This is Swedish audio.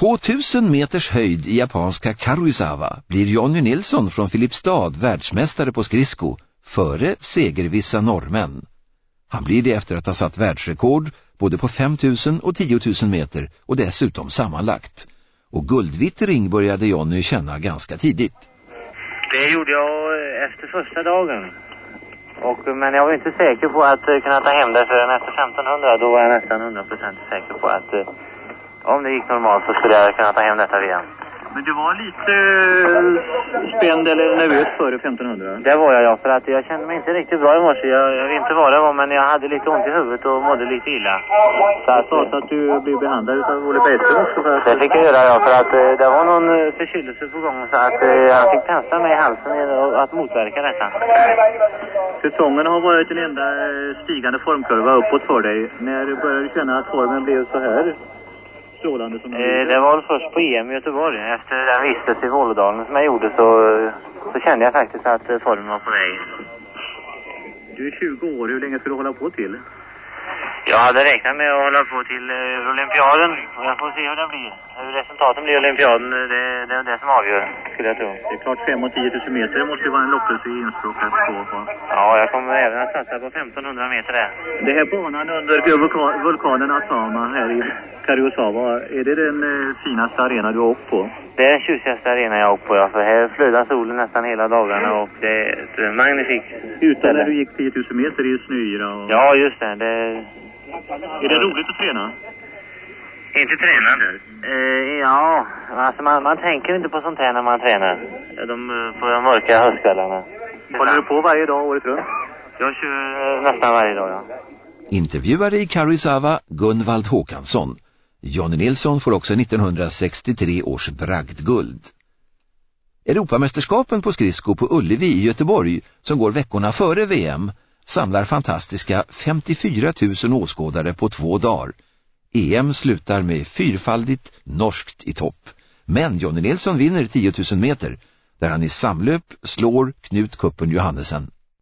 På tusen meters höjd i japanska Karuizawa blir Jonny Nilsson från Filipstad världsmästare på skridsko före segervissa norrmän. Han blir det efter att ha satt världsrekord både på 5000 och 10 000 meter och dessutom sammanlagt. Och guldvittring började Jonny känna ganska tidigt. Det gjorde jag eh, efter första dagen. Och, eh, men jag var inte säker på att eh, kunna ta hem det förrän efter 1500. Då var jag nästan 100% säker på att om det gick normalt så skulle jag kunna ta hem detta igen. Men du var lite eh, spänd eller nervös före 1500? Det var jag ja, för att jag kände mig inte riktigt bra i morse. Jag, jag vet inte vad det var, men jag hade lite ont i huvudet och mådde lite illa. Så att, så att du blev behandlad av Olle Bergström också? För att... Det fick jag göra ja, för att eh, det var någon eh, förkyldelse på gång så att eh, han fick pensla mig i halsen att motverka detta. Säsongen har varit en enda stigande formkurva uppåt för dig. När började du känna att formen blev så här strålande som Eh, det var väl först på EM i Göteborg. Efter den vistelse i Vålådalen som jag gjorde så, så kände jag faktiskt att eh, formen var på väg. Du är 20 år, hur länge ska du hålla på till? Jag hade räknat med att hålla på till eh, olympiaden och jag får se hur det blir. Hur resultaten blir i olympiaden, eh, det, det är det som avgör, skulle jag tro. Det är klart 5 och 10 000 meter, det måste ju vara en lockelse i Innsbruck att stå på. Ja, jag kommer även att satsa på 1500 meter där. Det här banan under vulka- vulkanen Asama här i Karuizawa, är det den eh, finaste arena du har åkt på? Det är den tjusigaste arenan jag har åkt på, ja, för här flödar solen nästan hela dagarna och det är ett magnifikt Utan när du gick 10 000 meter i snöyra och... Ja, just det. det Är det roligt att träna? Inte träna? Eh, ja, alltså man, man tänker inte på sånt här när man tränar. De eh, på de mörka höstkvällarna. Håller du på varje dag året runt? Jag kör eh, nästan varje dag, ja. Intervjuare i Karuizawa Gunvald Håkansson. Jonny Nilsson får också 1963 års bragdguld. Europamästerskapen på skridsko på Ullevi i Göteborg som går veckorna före VM samlar fantastiska 54 000 åskådare på två dagar. EM slutar med fyrfaldigt norskt i topp. Men Jonny Nilsson vinner 10 000 meter där han i samlöp slår Knut Kuppen Johannesen.